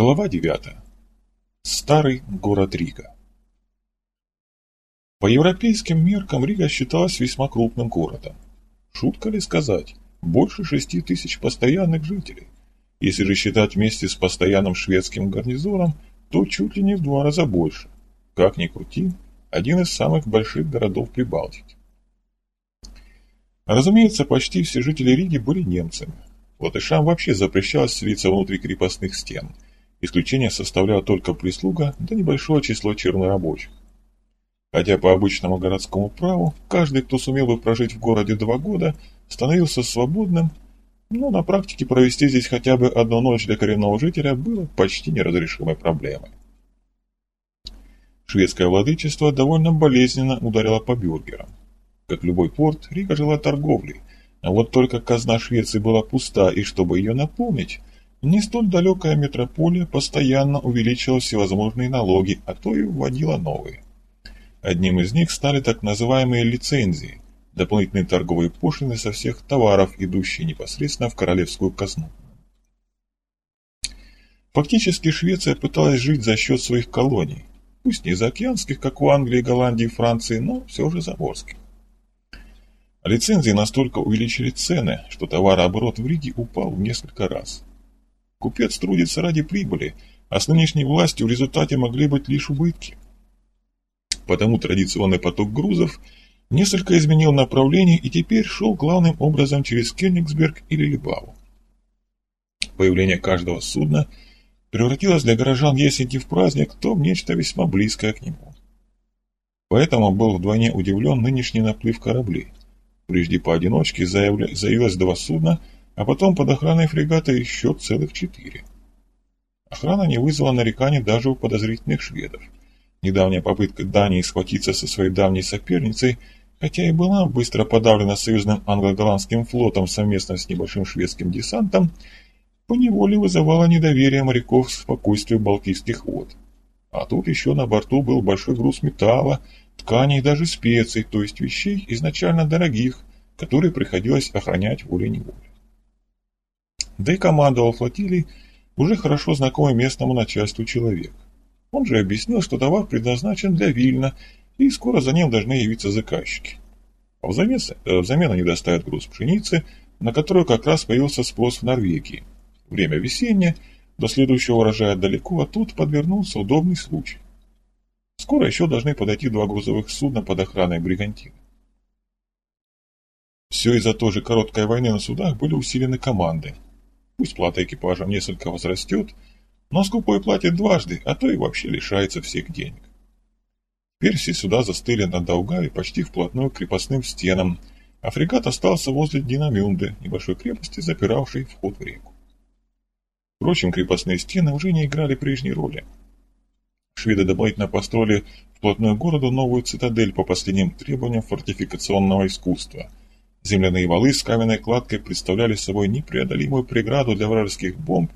Глава 9. Старый город Рига. По европейским меркам Рига считалась весьма крупным городом. Шутка ли сказать, больше шести тысяч постоянных жителей. Если же считать вместе с постоянным шведским гарнизоном, то чуть ли не в два раза больше. Как ни крути, один из самых больших городов Прибалтики. Разумеется, почти все жители Риги были немцами. Латышам вообще запрещалось селиться внутри крепостных стен. Исключение составляла только прислуга да небольшое число чернорабочих. Хотя по обычному городскому праву каждый, кто сумел бы прожить в городе два года, становился свободным, но на практике провести здесь хотя бы одну ночь для коренного жителя было почти неразрешимой проблемой. Шведское владычество довольно болезненно ударило по бюргерам. Как любой порт, Рига жила торговлей, а вот только казна Швеции была пуста, и чтобы ее наполнить, не столь далекая метрополия постоянно увеличивала всевозможные налоги, а то и вводила новые. Одним из них стали так называемые лицензии, дополнительные торговые пошлины со всех товаров, идущие непосредственно в королевскую казну. Фактически Швеция пыталась жить за счет своих колоний, пусть не заокеанских, как у Англии, Голландии Франции, но все же заморских. Лицензии настолько увеличили цены, что товарооборот в Риге упал в несколько раз. Купец трудится ради прибыли, а с нынешней властью в результате могли быть лишь убытки. Потому традиционный поток грузов несколько изменил направление и теперь шел главным образом через Кёнигсберг или Либаву. Появление каждого судна – превратилась для горожан если не в праздник, то в нечто весьма близкое к нему. Поэтому был вдвойне удивлен нынешний наплыв кораблей. Прежде поодиночке заявилось два судна, а потом под охраной фрегата еще целых четыре. Охрана не вызвала нареканий даже у подозрительных шведов. Недавняя попытка Дании схватиться со своей давней соперницей, хотя и была быстро подавлена союзным англо-голландским флотом совместно с небольшим шведским десантом, поневоле вызывало недоверие моряков к спокойствию Балтийских вод. А тут еще на борту был большой груз металла, тканей и даже специй, то есть вещей изначально дорогих, которые приходилось охранять волей-неволей. Да и командовал флотилией уже хорошо знакомый местному начальству человек. Он же объяснил, что товар предназначен для Вильна, и скоро за ним должны явиться заказчики. А взамен, э, взамен они доставят груз пшеницы, на которую как раз появился спрос в Норвегии – Время весеннее, до следующего урожая далеко, а тут подвернулся удобный случай. Скоро еще должны подойти два грузовых судна под охраной бригантины. Все из-за той же короткой войны на судах были усилены команды. Пусть плата экипажам несколько возрастет, но скупой платит дважды, а то и вообще лишается всех денег. Все сюда застыли на Даугаве почти вплотную к крепостным стенам, а фрегат остался возле Динамюнды, небольшой крепости, запиравшей вход в реку. Впрочем, крепостные стены уже не играли прежней роли. Шведы дополнительно построили вплотную к городу новую цитадель по последним требованиям фортификационного искусства. Земляные валы с каменной кладкой представляли собой непреодолимую преграду для вражеских бомб,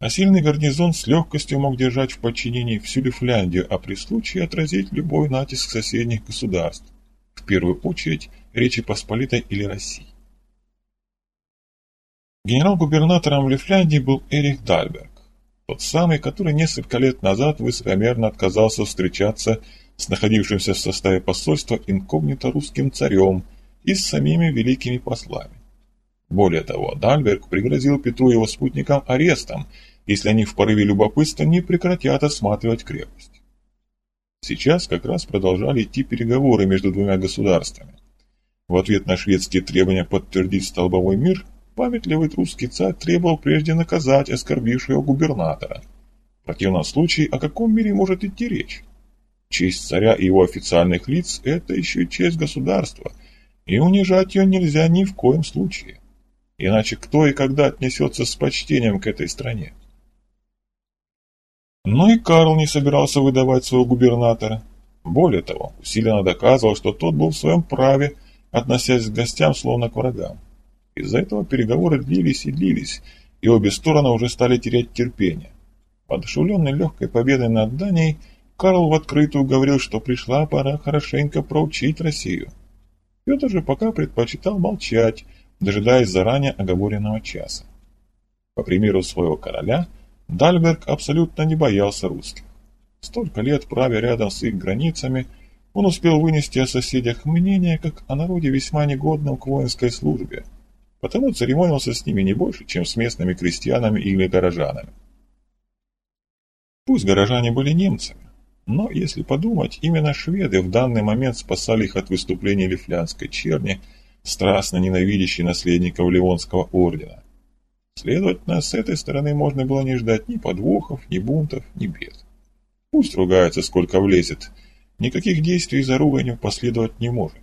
а сильный гарнизон с легкостью мог держать в подчинении всю Лифляндию, а при случае отразить любой натиск соседних государств, в первую очередь Речи Посполитой или России. Генерал-губернатором Лифляндии был Эрих Дальберг, тот самый, который несколько лет назад высокомерно отказался встречаться с находившимся в составе посольства инкогнито русским царем и с самими великими послами. Более того, Дальберг пригрозил Петру и его спутникам арестом, если они в порыве любопытства не прекратят осматривать крепость. Сейчас как раз продолжали идти переговоры между двумя государствами. В ответ на шведские требования подтвердить столбовой мир – Памятливый русский царь требовал прежде наказать оскорбившего губернатора. В противном случае о каком мире может идти речь? Честь царя и его официальных лиц – это еще и честь государства, и унижать ее нельзя ни в коем случае. Иначе кто и когда отнесется с почтением к этой стране? Но и Карл не собирался выдавать своего губернатора. Более того, усиленно доказывал, что тот был в своем праве, относясь к гостям словно к врагам. Из-за этого переговоры длились и длились, и обе стороны уже стали терять терпение. Подошевленный легкой победой над Данией, Карл в открытую говорил, что пришла пора хорошенько проучить Россию. Петр же пока предпочитал молчать, дожидаясь заранее оговоренного часа. По примеру своего короля, Дальберг абсолютно не боялся русских. Столько лет правя рядом с их границами, он успел вынести о соседях мнение, как о народе весьма негодном к воинской службе, потому церемонился с ними не больше, чем с местными крестьянами или горожанами. Пусть горожане были немцами, но, если подумать, именно шведы в данный момент спасали их от выступлений лифлянской черни, страстно ненавидящей наследников Ливонского ордена. Следовательно, с этой стороны можно было не ждать ни подвохов, ни бунтов, ни бед. Пусть ругается, сколько влезет, никаких действий за руганью последовать не может.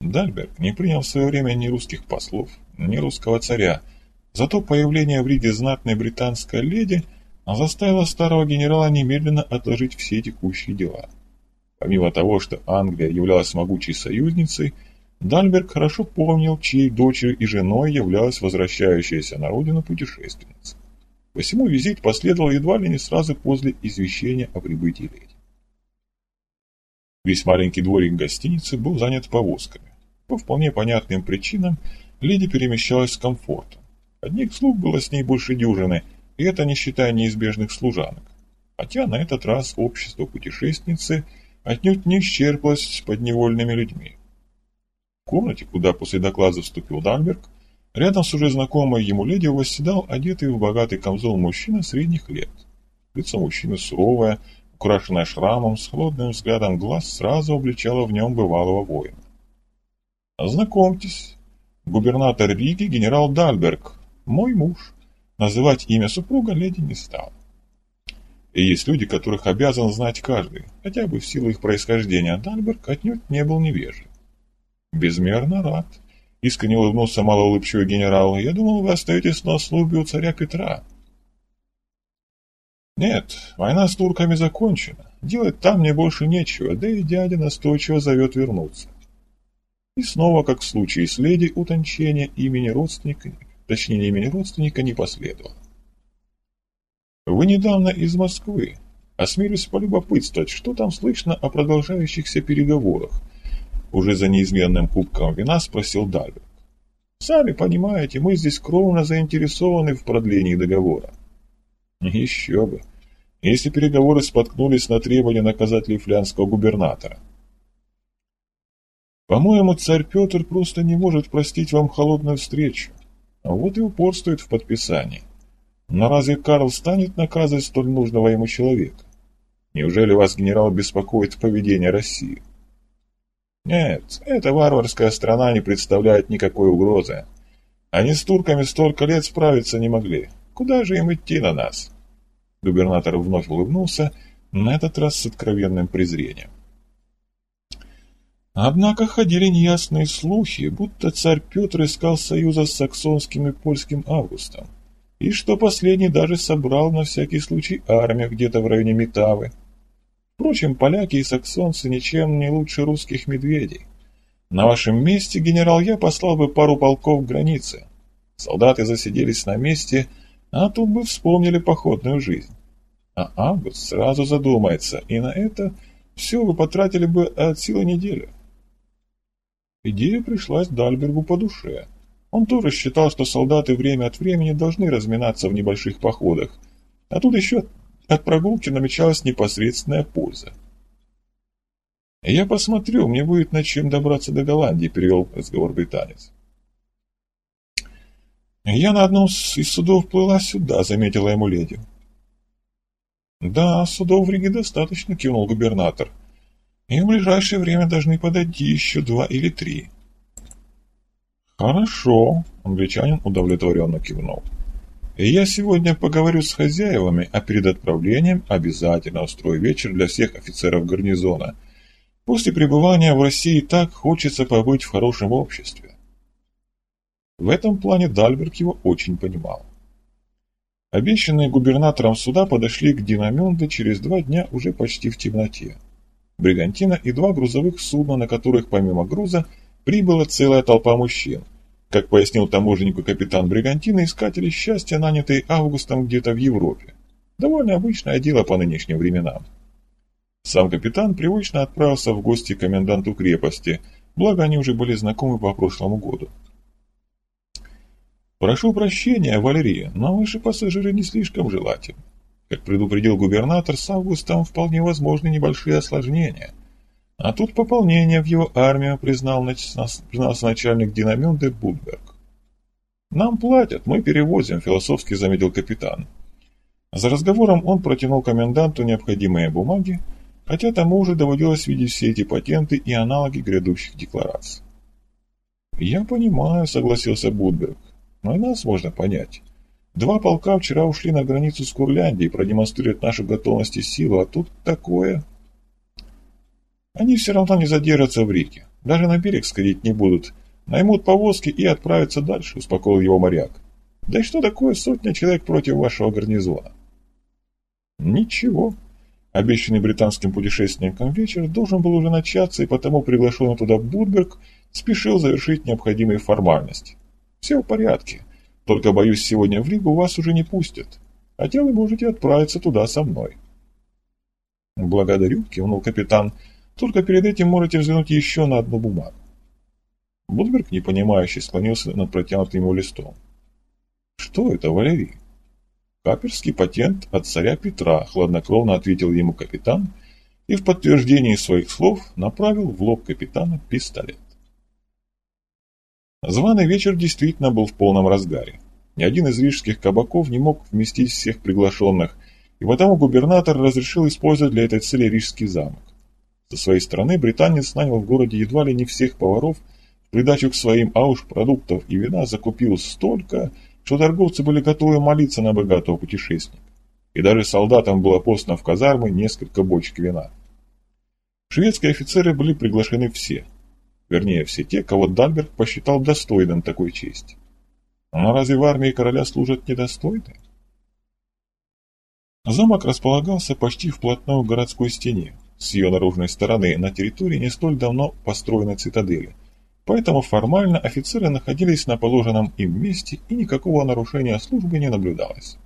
Дальберг не принял в свое время ни русских послов, ни русского царя, зато появление в Риге знатной британской леди заставило старого генерала немедленно отложить все текущие дела. Помимо того, что Англия являлась могучей союзницей, Дальберг хорошо помнил, чьей дочерью и женой являлась возвращающаяся на родину путешественница. Посему визит последовал едва ли не сразу после извещения о прибытии леди. Весь маленький дворик гостиницы был занят повозками. По вполне понятным причинам леди перемещалась с комфортом. Одних слуг было с ней больше дюжины, и это не считая неизбежных служанок. Хотя на этот раз общество путешественницы отнюдь не исчерпалось подневольными людьми. В комнате, куда после доклада вступил Дальберг, рядом с уже знакомой ему леди восседал одетый в богатый камзол мужчина средних лет. Лицо мужчины суровое, украшенное шрамом, с холодным взглядом глаз сразу обличало в нем бывалого воина. «Знакомьтесь, губернатор Риги генерал Дальберг, мой муж». Называть имя супруга леди не стал. И есть люди, которых обязан знать каждый, хотя бы в силу их происхождения. Дальберг отнюдь не был невежлив. «Безмерно рад», — искренне улыбнулся малоулыбчивый генерал. «Я думал, вы остаетесь на службе у царя Петра». «Нет, война с турками закончена. Делать там мне больше нечего, да и дядя настойчиво зовет вернуться». И снова, как в случае с леди, утончение имени родственника, точнее имени родственника, не последовало. «Вы недавно из Москвы. Осмелюсь полюбопытствовать, что там слышно о продолжающихся переговорах?» Уже за неизменным кубком вина спросил Дальберг. «Сами понимаете, мы здесь кровно заинтересованы в продлении договора». Еще бы. Если переговоры споткнулись на требование наказать лифлянского губернатора. По-моему, царь Петр просто не может простить вам холодную встречу. А вот и упорствует в подписании. Но разве Карл станет наказывать столь нужного ему человека? Неужели вас, генерал, беспокоит поведение России? Нет, эта варварская страна не представляет никакой угрозы. Они с турками столько лет справиться не могли. Куда же им идти на нас? Губернатор вновь улыбнулся, на этот раз с откровенным презрением. Однако ходили неясные слухи, будто царь Петр искал союза с саксонским и польским Августом, и что последний даже собрал на всякий случай армию где-то в районе Метавы. Впрочем, поляки и саксонцы ничем не лучше русских медведей. На вашем месте, генерал, я послал бы пару полков к границе. Солдаты засиделись на месте, а тут бы вспомнили походную жизнь. А Август сразу задумается, и на это все вы потратили бы от силы недели. Идея пришлась Дальбергу по душе. Он тоже считал, что солдаты время от времени должны разминаться в небольших походах, а тут еще от прогулки намечалась непосредственная польза. «Я посмотрю, мне будет над чем добраться до Голландии», — перевел разговор британец. «Я на одном из судов плыла сюда», — заметила ему леди. «Да, судов в Риге достаточно», — кивнул губернатор и в ближайшее время должны подойти еще два или три. Хорошо, англичанин удовлетворенно кивнул. Я сегодня поговорю с хозяевами, а перед отправлением обязательно устрою вечер для всех офицеров гарнизона. После пребывания в России так хочется побыть в хорошем обществе. В этом плане Дальберг его очень понимал. Обещанные губернатором суда подошли к Динамюнде через два дня уже почти в темноте бригантина и два грузовых судна, на которых помимо груза прибыла целая толпа мужчин. Как пояснил таможеннику капитан бригантины, искатели счастья, нанятые Августом где-то в Европе. Довольно обычное дело по нынешним временам. Сам капитан привычно отправился в гости к коменданту крепости, благо они уже были знакомы по прошлому году. Прошу прощения, Валерия, но ваши пассажиры не слишком желательны. Как предупредил губернатор, с августом вполне возможны небольшие осложнения. А тут пополнение в его армию признал, признался начальник Динамюнде Будберг. «Нам платят, мы перевозим», — философски заметил капитан. За разговором он протянул коменданту необходимые бумаги, хотя тому уже доводилось видеть все эти патенты и аналоги грядущих деклараций. «Я понимаю», — согласился Будберг, — «но и нас можно понять. Два полка вчера ушли на границу с Курляндией продемонстрировать нашу готовность и силу, а тут такое...» «Они все равно не задержатся в Риге, даже на берег сходить не будут, наймут повозки и отправятся дальше», — успокоил его моряк. «Да и что такое сотня человек против вашего гарнизона?» «Ничего», Обещанный британским путешественникам вечер должен был уже начаться, и потому приглашенный туда Будберг спешил завершить необходимые формальности. «Все в порядке, только, боюсь, сегодня в Ригу вас уже не пустят, хотя вы можете отправиться туда со мной». «Благодарю», — кивнул капитан, — «только перед этим можете взглянуть еще на одну бумагу». Будберг, непонимающе, склонился над протянутым ему листом. «Что это, Валерий?» «Каперский патент от царя Петра», — хладнокровно ответил ему капитан и в подтверждении своих слов направил в лоб капитана пистолет. Званый вечер действительно был в полном разгаре. Ни один из рижских кабаков не мог вместить всех приглашенных, и потому губернатор разрешил использовать для этой цели рижский замок. Со своей стороны британец нанял в городе едва ли не всех поваров, в придачу к своим ауш продуктов и вина закупил столько, что торговцы были готовы молиться на богатого путешественника. И даже солдатам было послано в казармы несколько бочек вина. Шведские офицеры были приглашены все. Вернее, все те, кого Дальберг посчитал достойным такой чести. Но разве в армии короля служат недостойные? Замок располагался почти вплотную к городской стене, с ее наружной стороны, на территории не столь давно построенной цитадели – Поэтому формально офицеры находились на положенном им месте и никакого нарушения службы не наблюдалось.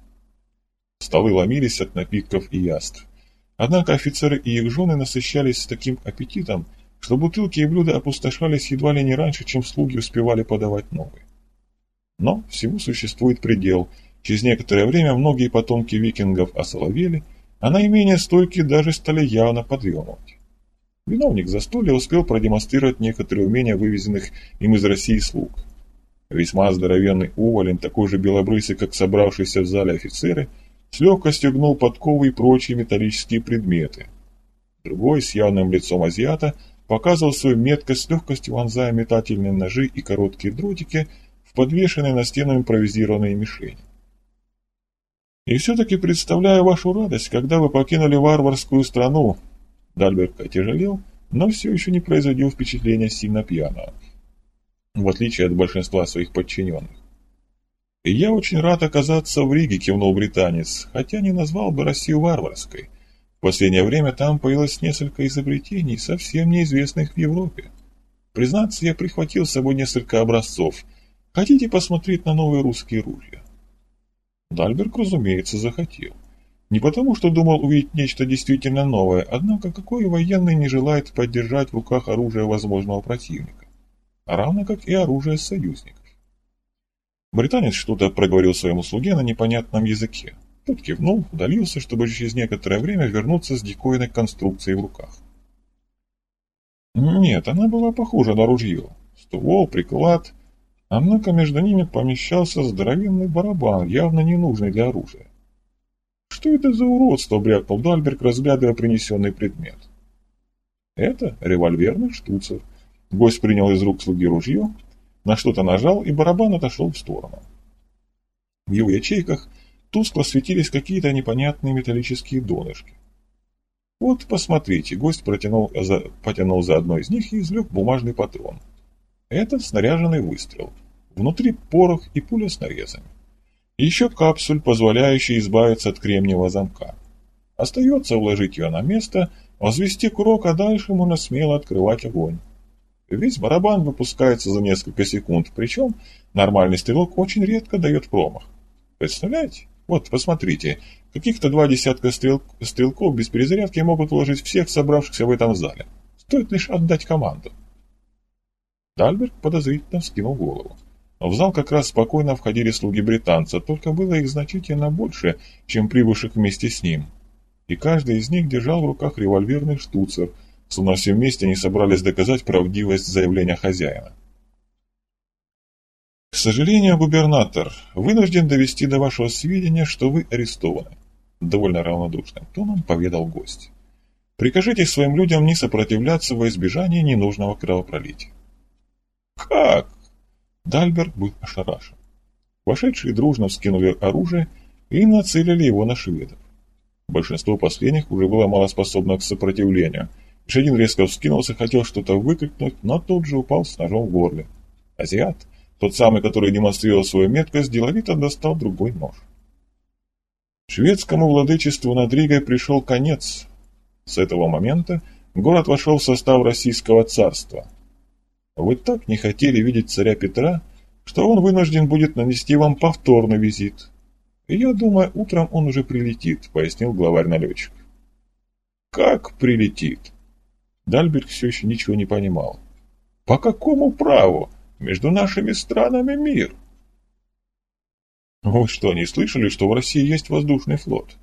Столы ломились от напитков и яств. Однако офицеры и их жены насыщались с таким аппетитом, что бутылки и блюда опустошались едва ли не раньше, чем слуги успевали подавать новые. Но всему существует предел. Через некоторое время многие потомки викингов осоловели, а наименее стойкие даже стали явно подремывать. Виновник застолья успел продемонстрировать некоторые умения вывезенных им из России слуг. Весьма здоровенный уволень, такой же белобрысый, как собравшиеся в зале офицеры, с легкостью гнул подковы и прочие металлические предметы. Другой, с явным лицом азиата, показывал свою меткость с легкостью вонзая метательные ножи и короткие дротики в подвешенные на стену импровизированные мишени. И все-таки представляю вашу радость, когда вы покинули варварскую страну, Дальберг отяжелел, но все еще не производил впечатления сильно пьяного, в отличие от большинства своих подчиненных. «И я очень рад оказаться в Риге», — кивнул британец, хотя не назвал бы Россию варварской. В последнее время там появилось несколько изобретений, совсем неизвестных в Европе. Признаться, я прихватил с собой несколько образцов. Хотите посмотреть на новые русские ружья? Дальберг, разумеется, захотел. Не потому, что думал увидеть нечто действительно новое, однако какой военный не желает поддержать в руках оружие возможного противника, равно как и оружие союзников. Британец что-то проговорил своему слуге на непонятном языке. Тот кивнул, удалился, чтобы через некоторое время вернуться с диковинной конструкцией в руках. Нет, она была похожа на ружье. Ствол, приклад, однако между ними помещался здоровенный барабан, явно не нужный для оружия. «Что это за уродство?» — брякнул Дальберг, разглядывая принесенный предмет. «Это револьверный штуцер». Гость принял из рук слуги ружье, на что-то нажал, и барабан отошел в сторону. В его ячейках тускло светились какие-то непонятные металлические донышки. «Вот, посмотрите», — гость протянул за, потянул за одной из них и извлек бумажный патрон. Это снаряженный выстрел. Внутри порох и пуля с нарезами еще капсуль, позволяющий избавиться от кремниевого замка. Остается уложить ее на место, возвести курок, а дальше можно смело открывать огонь. Весь барабан выпускается за несколько секунд, причем нормальный стрелок очень редко дает промах. Представляете? Вот, посмотрите, каких-то два десятка стрел... стрелков без перезарядки могут уложить всех собравшихся в этом зале. Стоит лишь отдать команду. Дальберг подозрительно вскинул голову. В зал как раз спокойно входили слуги британца, только было их значительно больше, чем прибывших вместе с ним. И каждый из них держал в руках револьверный штуцер, словно все вместе они собрались доказать правдивость заявления хозяина. К сожалению, губернатор, вынужден довести до вашего сведения, что вы арестованы. Довольно равнодушным тоном поведал гость. Прикажите своим людям не сопротивляться во избежание ненужного кровопролития. Как? Дальберг был ошарашен. Вошедшие дружно вскинули оружие и нацелили его на шведов. Большинство последних уже было малоспособно к сопротивлению. Шедин резко вскинулся, хотел что-то выкрикнуть, но тут же упал с ножом в горле. Азиат, тот самый, который демонстрировал свою меткость, деловито достал другой нож. Шведскому владычеству над Ригой пришел конец. С этого момента город вошел в состав Российского царства. Вы так не хотели видеть царя Петра, что он вынужден будет нанести вам повторный визит. И я думаю, утром он уже прилетит, пояснил главарь-налетчик. Как прилетит? Дальберг все еще ничего не понимал. По какому праву? Между нашими странами мир. Вы что, не слышали, что в России есть воздушный флот?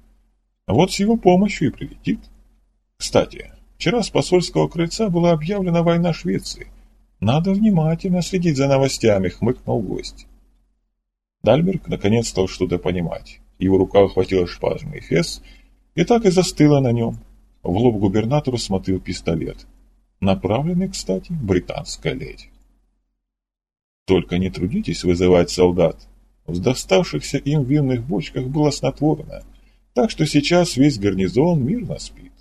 Вот с его помощью и прилетит. Кстати, вчера с посольского крыльца была объявлена война Швеции. Надо внимательно следить за новостями, хмыкнул гость. Дальберг наконец стал что-то понимать. Его рука ухватила шпажный фес и так и застыла на нем. В лоб губернатору смотрел пистолет. Направленный, кстати, британская леди. Только не трудитесь вызывать солдат. В доставшихся им винных бочках было снотворное, так что сейчас весь гарнизон мирно спит.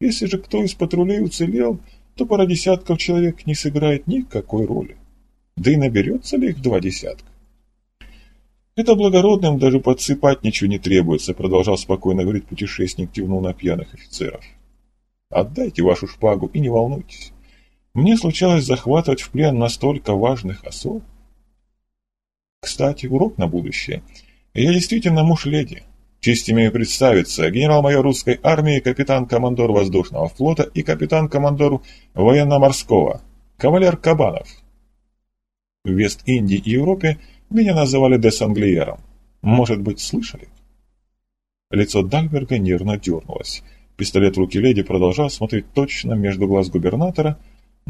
Если же кто из патрулей уцелел, то пара десятков человек не сыграет никакой роли. Да и наберется ли их два десятка? Это благородным даже подсыпать ничего не требуется, продолжал спокойно говорить путешественник, кивнул на пьяных офицеров. Отдайте вашу шпагу и не волнуйтесь. Мне случалось захватывать в плен настолько важных особ. Кстати, урок на будущее. Я действительно муж леди. Честь имею представиться, генерал-майор русской армии, капитан-командор воздушного флота и капитан-командор военно-морского, кавалер Кабанов. В Вест-Индии и Европе меня называли Десанглиером. Может быть, слышали? Лицо Дальберга нервно дернулось. Пистолет в руке леди продолжал смотреть точно между глаз губернатора,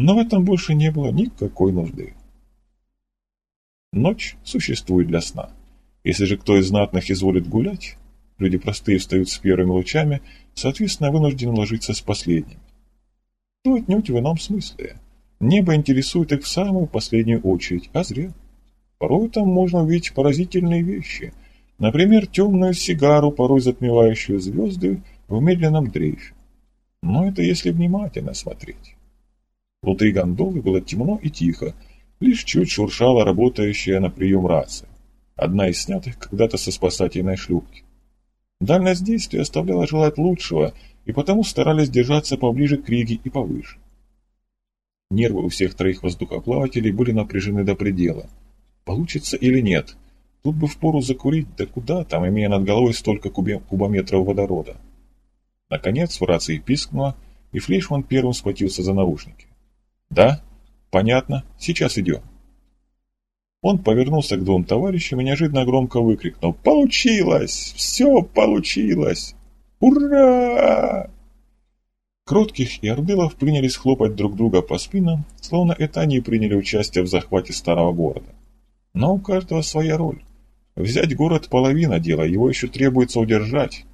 но в этом больше не было никакой нужды. Ночь существует для сна. Если же кто из знатных изволит гулять, люди простые встают с первыми лучами, соответственно, вынуждены ложиться с последними. То отнюдь в ином смысле. Небо интересует их в самую последнюю очередь, а зря. Порой там можно увидеть поразительные вещи. Например, темную сигару, порой затмевающую звезды в медленном дрейфе. Но это если внимательно смотреть. Внутри гондолы было темно и тихо, лишь чуть шуршала работающая на прием рация. Одна из снятых когда-то со спасательной шлюпки. Дальность действия оставляла желать лучшего, и потому старались держаться поближе к Риге и повыше. Нервы у всех троих воздухоплавателей были напряжены до предела. Получится или нет? Тут бы впору закурить, да куда там, имея над головой столько кубометров водорода. Наконец в рации пискнуло, и Флейшман первым схватился за наушники. «Да? Понятно. Сейчас идем». Он повернулся к двум товарищам и неожиданно громко выкрикнул «Получилось! Все получилось! Ура!» Кротких и ордылов принялись хлопать друг друга по спинам, словно это они приняли участие в захвате старого города. Но у каждого своя роль. Взять город – половина дела, его еще требуется удержать.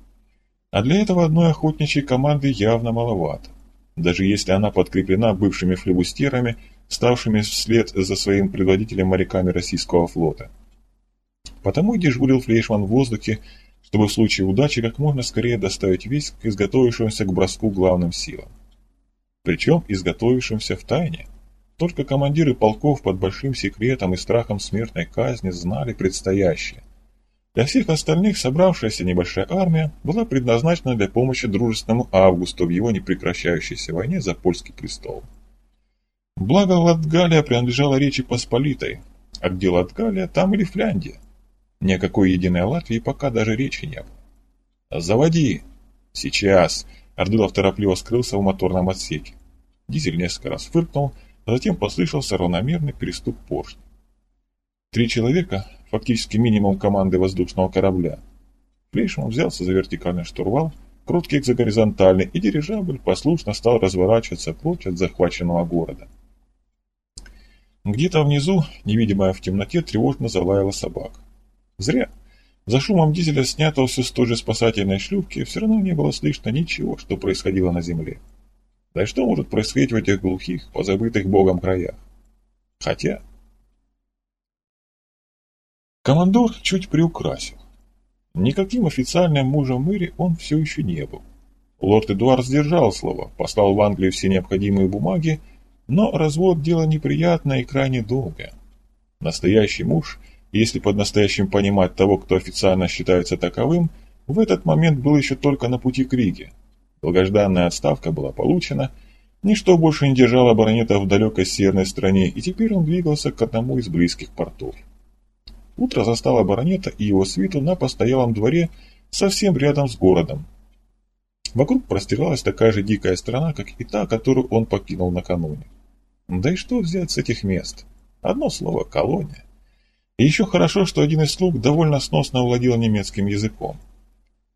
А для этого одной охотничьей команды явно маловато даже если она подкреплена бывшими флебустерами, ставшими вслед за своим предводителем моряками российского флота. Потому и дежурил Флейшман в воздухе, чтобы в случае удачи как можно скорее доставить весь к изготовившимся к броску главным силам. Причем изготовившимся в тайне. Только командиры полков под большим секретом и страхом смертной казни знали предстоящее. Для всех остальных собравшаяся небольшая армия была предназначена для помощи дружественному Августу в его непрекращающейся войне за польский престол. Благо Латгалия принадлежала Речи Посполитой, а где Латгалия, там и Лифляндия. Ни о какой единой Латвии пока даже речи не было. «Заводи!» «Сейчас!» Ордылов торопливо скрылся в моторном отсеке. Дизель несколько раз фыркнул, а затем послышался равномерный перестук поршня. Три человека, фактически минимум команды воздушного корабля. Флейшман взялся за вертикальный штурвал, круткий за горизонтальный, и дирижабль послушно стал разворачиваться прочь от захваченного города. Где-то внизу, невидимая в темноте, тревожно залаяла собака. Зря. За шумом дизеля, снятого все с той же спасательной шлюпки, все равно не было слышно ничего, что происходило на земле. Да и что может происходить в этих глухих, позабытых богом краях? Хотя... Командор чуть приукрасил. Никаким официальным мужем мэри он все еще не был. Лорд Эдуард сдержал слово, послал в Англию все необходимые бумаги, но развод – дело неприятное и крайне долгое. Настоящий муж – если под настоящим понимать того, кто официально считается таковым, в этот момент был еще только на пути к Риге. Долгожданная отставка была получена, ничто больше не держало баронета в далекой северной стране, и теперь он двигался к одному из близких портов. Утро застало баронета и его свиту на постоялом дворе совсем рядом с городом. Вокруг простиралась такая же дикая страна, как и та, которую он покинул накануне. Да и что взять с этих мест? Одно слово – колония. И еще хорошо, что один из слуг довольно сносно владел немецким языком.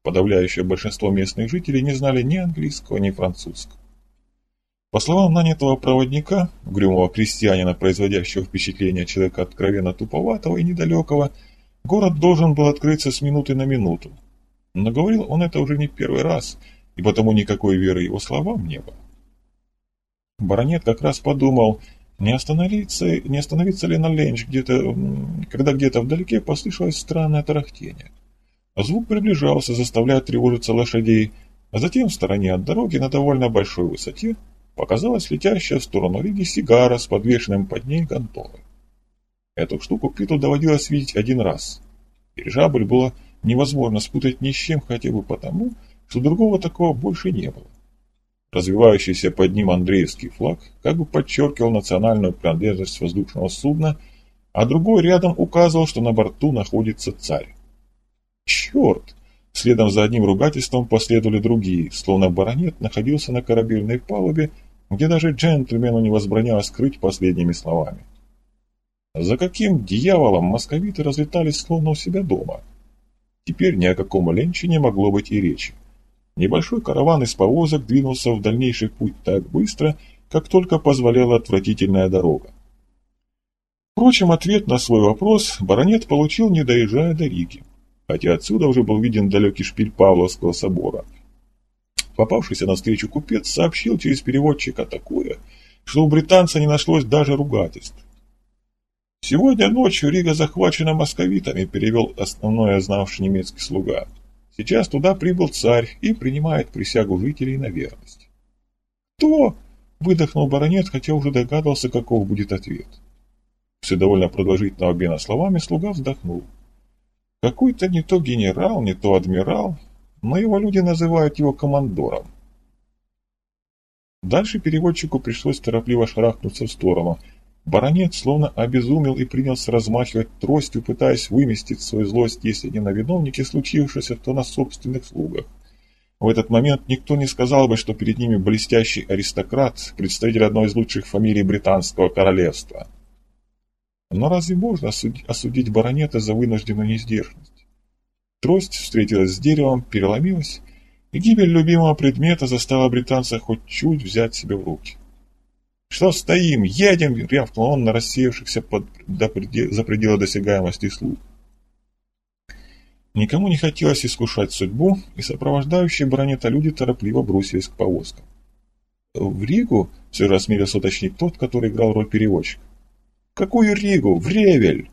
Подавляющее большинство местных жителей не знали ни английского, ни французского. По словам нанятого проводника, угрюмого крестьянина, производящего впечатление человека откровенно туповатого и недалекого, город должен был открыться с минуты на минуту. Но говорил он это уже не первый раз, и потому никакой веры его словам не было. Баронет как раз подумал – не остановиться, не остановиться ли на ленч где-то, когда где-то вдалеке послышалось странное тарахтение. Звук приближался, заставляя тревожиться лошадей, а затем в стороне от дороги на довольно большой высоте показалась летящая в сторону Риги сигара с подвешенным под ней гантовой. Эту штуку Питу доводилось видеть один раз. Дирижабль было невозможно спутать ни с чем хотя бы потому, что другого такого больше не было. Развивающийся под ним Андреевский флаг как бы подчеркивал национальную принадлежность воздушного судна, а другой рядом указывал, что на борту находится царь. Черт! Следом за одним ругательством последовали другие, словно баронет находился на корабельной палубе, где даже джентльмену не возбранялось скрыть последними словами. За каким дьяволом московиты разлетались словно у себя дома? Теперь ни о каком ленче не могло быть и речи. Небольшой караван из повозок двинулся в дальнейший путь так быстро, как только позволяла отвратительная дорога. Впрочем, ответ на свой вопрос баронет получил, не доезжая до Риги, хотя отсюда уже был виден далекий шпиль Павловского собора. Попавшийся навстречу купец сообщил через переводчика такое, что у британца не нашлось даже ругательств. «Сегодня ночью Рига захвачена московитами», – перевел основное знавший немецкий слуга – Сейчас туда прибыл царь и принимает присягу жителей на верность. «Кто?» – выдохнул баронет, хотя уже догадывался, каков будет ответ. Все довольно продолжительного обмена словами слуга вздохнул. Какой-то не то генерал, не то адмирал, но его люди называют его командором. Дальше переводчику пришлось торопливо шарахнуться в сторону – Баронет словно обезумел и принялся размахивать тростью, пытаясь выместить свою злость, если не на виновнике случившегося, то на собственных слугах. В этот момент никто не сказал бы, что перед ними блестящий аристократ, представитель одной из лучших фамилий британского королевства. Но разве можно осудить, баронета за вынужденную несдержанность? Трость встретилась с деревом, переломилась, и гибель любимого предмета заставила британца хоть чуть взять себя в руки. «Что стоим? Едем!» — рявкнул он на рассеявшихся под, до предел, за пределы досягаемости слуг. Никому не хотелось искушать судьбу, и сопровождающие бронета люди торопливо бросились к повозкам. «В Ригу?» — все же осмелился уточнить тот, который играл роль переводчика. «Какую Ригу? В Ревель!»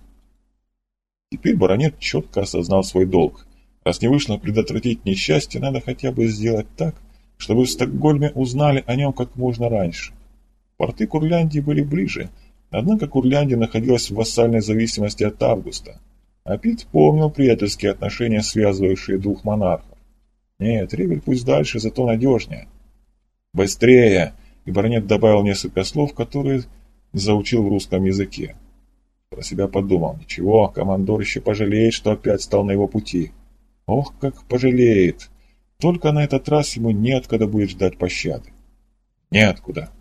Теперь баронет четко осознал свой долг. Раз не вышло предотвратить несчастье, надо хотя бы сделать так, чтобы в Стокгольме узнали о нем как можно раньше. Порты Курляндии были ближе, однако Курляндия находилась в вассальной зависимости от Августа, а Пит помнил приятельские отношения, связывающие двух монархов. Нет, Ревель пусть дальше, зато надежнее. «Быстрее!» И баронет добавил несколько слов, которые заучил в русском языке. Про себя подумал. Ничего, командор еще пожалеет, что опять стал на его пути. Ох, как пожалеет! Только на этот раз ему неоткуда будет ждать пощады. Неоткуда.